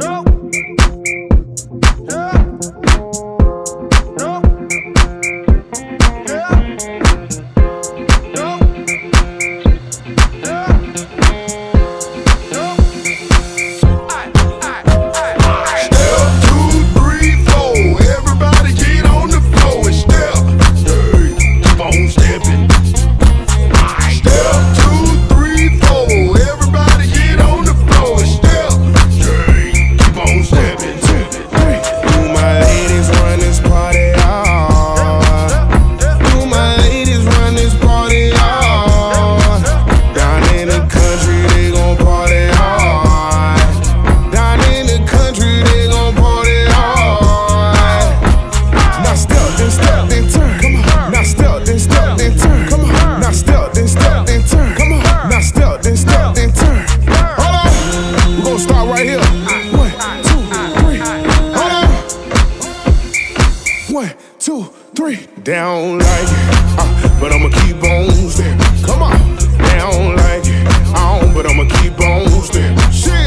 No. One, two, three. Uh, uh, Down like it, uh, but I'ma keep on stepping. Come on. Down like it, on, uh, but I'ma keep on stepping. Shit.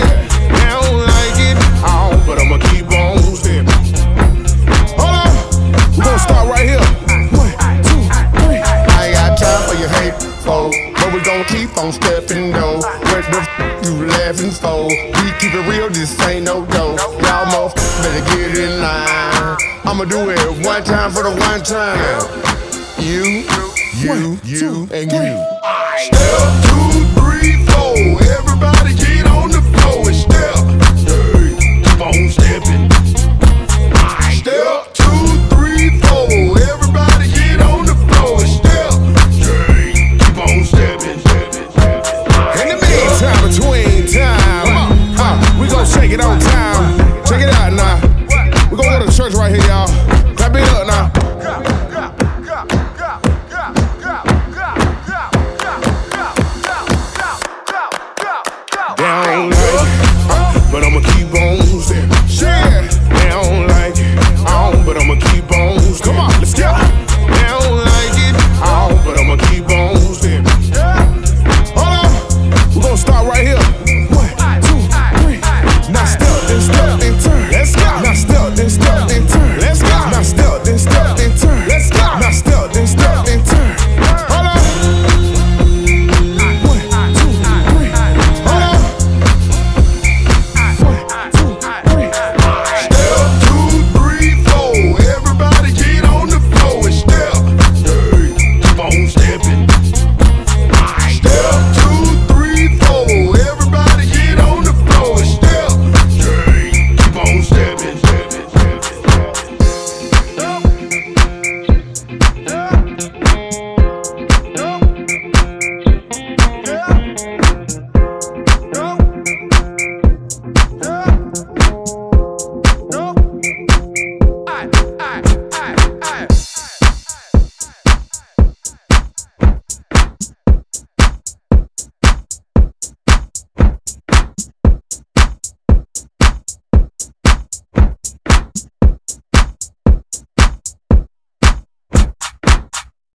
Down like it, on, uh, but I'ma keep on stepping. Hold on. We gon' start right here. One, two, three. I got time for your hate, foe. But we gon' keep on stepping, though. What the f you laughing for? We keep it real, this ain't no dope. Y'all motherfuckers better get in line. I'ma do it one time for the one time. You, you, you, and you. i Thank you.